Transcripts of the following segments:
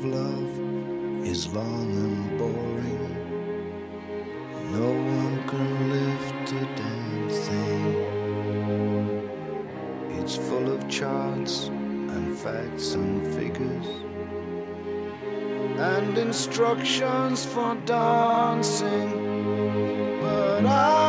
of love is long and boring. No one can lift a damn thing. It's full of charts and facts and figures and instructions for dancing. But I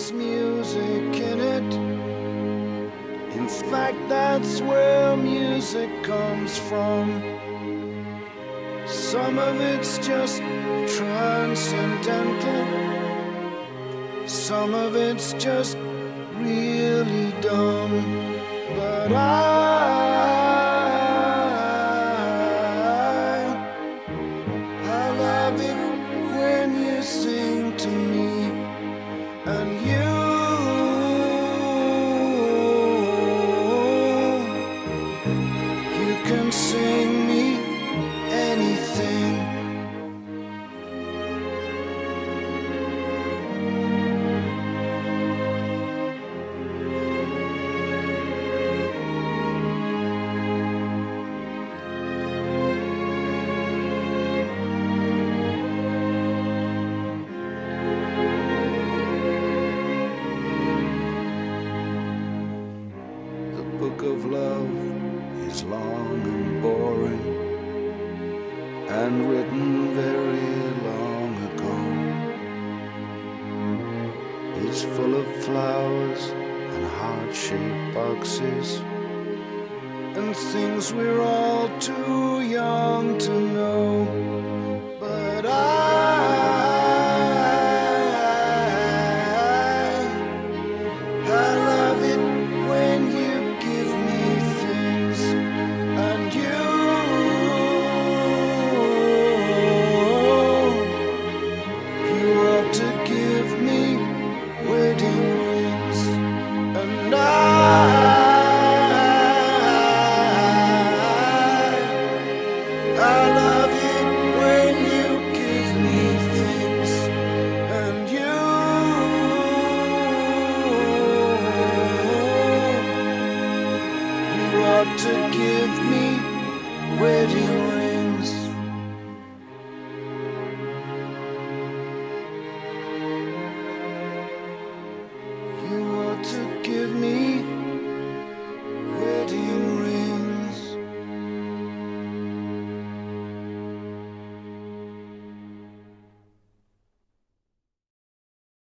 has music in it. In fact, that's where music comes from. Some of it's just transcendental, some of it's just really dumb. But I, of love is long and boring and written very long ago. It's full of flowers and heart shaped boxes and things we're all too young to know. To give me wedding